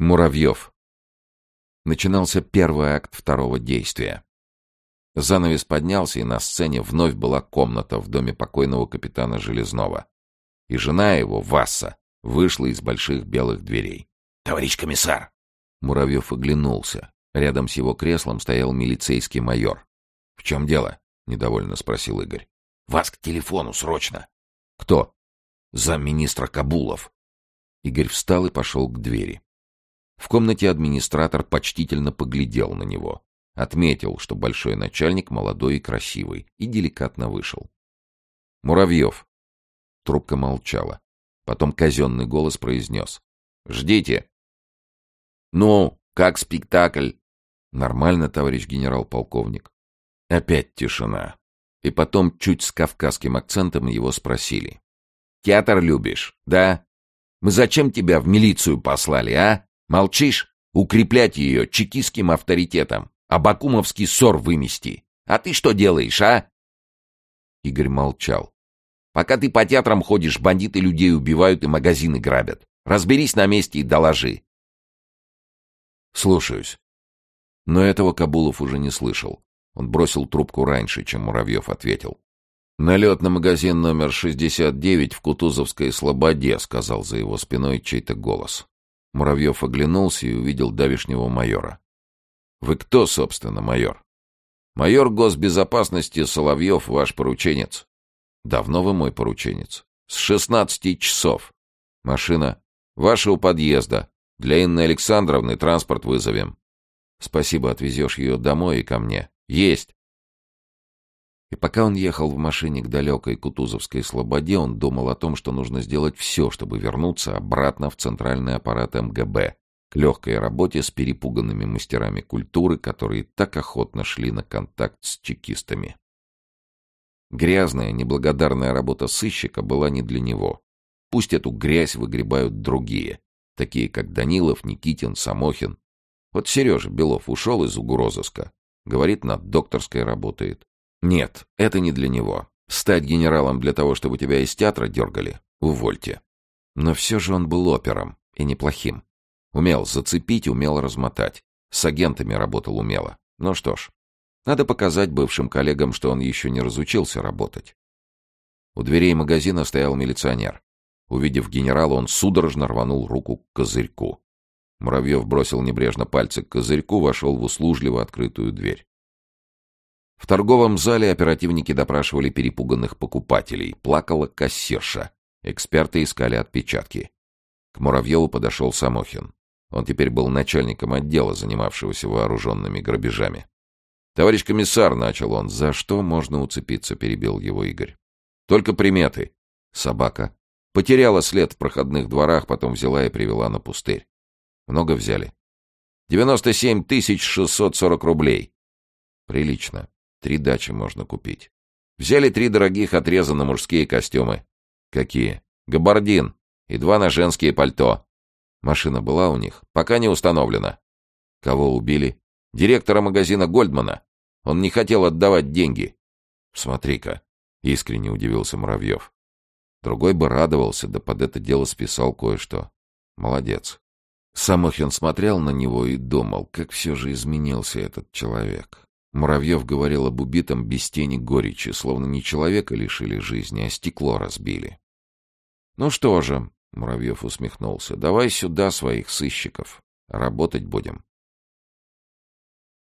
Муравьев. Начинался первый акт второго действия. Занавес поднялся, и на сцене вновь была комната в доме покойного капитана Железного. И жена его, Васса, вышла из больших белых дверей. — Товарищ комиссар! Муравьев оглянулся. Рядом с его креслом стоял милицейский майор. — В чем дело? — недовольно спросил Игорь. — Вас к телефону, срочно! — Кто? — Замминистра Кабулов. Игорь встал и пошел к двери. В комнате администратор почтительно поглядел на него, отметил, что большой начальник молодой и красивый, и деликатно вышел. «Муравьев!» Трубка молчала. Потом казенный голос произнес. «Ждите!» «Ну, как спектакль?» «Нормально, товарищ генерал-полковник». Опять тишина. И потом, чуть с кавказским акцентом, его спросили. «Театр любишь, да? Мы зачем тебя в милицию послали, а? Молчишь? Укреплять ее чекистским авторитетом. А бакумовский ссор вымести. А ты что делаешь, а? Игорь молчал. Пока ты по театрам ходишь, бандиты людей убивают и магазины грабят. Разберись на месте и доложи. Слушаюсь. Но этого Кабулов уже не слышал. Он бросил трубку раньше, чем Муравьев ответил. «Налет на магазин номер 69 в Кутузовской Слободе», — сказал за его спиной чей-то голос. Муравьев оглянулся и увидел давишнего майора. «Вы кто, собственно, майор?» «Майор госбезопасности Соловьев, ваш порученец». «Давно вы мой порученец?» «С шестнадцати часов». «Машина?» «Ваша у подъезда. Для Инны Александровны транспорт вызовем». «Спасибо, отвезешь ее домой и ко мне». «Есть». И пока он ехал в машине к далекой Кутузовской слободе, он думал о том, что нужно сделать все, чтобы вернуться обратно в центральный аппарат МГБ, к легкой работе с перепуганными мастерами культуры, которые так охотно шли на контакт с чекистами. Грязная, неблагодарная работа сыщика была не для него. Пусть эту грязь выгребают другие, такие как Данилов, Никитин, Самохин. Вот Сережа Белов ушел из угрозыска, говорит, над докторской работает. Нет, это не для него. Стать генералом для того, чтобы тебя из театра дергали? Увольте. Но все же он был опером, и неплохим. Умел зацепить, умел размотать. С агентами работал умело. Ну что ж, надо показать бывшим коллегам, что он еще не разучился работать. У дверей магазина стоял милиционер. Увидев генерала, он судорожно рванул руку к козырьку. Муравьев бросил небрежно пальцы к козырьку, вошел в услужливо открытую дверь. В торговом зале оперативники допрашивали перепуганных покупателей. Плакала кассирша. Эксперты искали отпечатки. К Муравьеву подошел Самохин. Он теперь был начальником отдела, занимавшегося вооруженными грабежами. «Товарищ комиссар», — начал он, — «за что можно уцепиться?» — перебил его Игорь. «Только приметы. Собака. Потеряла след в проходных дворах, потом взяла и привела на пустырь. Много взяли?» «Девяносто семь тысяч шестьсот сорок рублей». «Прилично. Три дачи можно купить. Взяли три дорогих отреза на мужские костюмы. Какие? Габардин. И два на женские пальто. Машина была у них? Пока не установлена. Кого убили? Директора магазина Гольдмана. Он не хотел отдавать деньги. Смотри-ка, искренне удивился Муравьев. Другой бы радовался, да под это дело списал кое-что. Молодец. Самохин смотрел на него и думал, как все же изменился этот человек. Муравьев говорил об убитом без тени горечи, словно не человека лишили жизни, а стекло разбили. «Ну что же», — Муравьев усмехнулся, — «давай сюда своих сыщиков. Работать будем».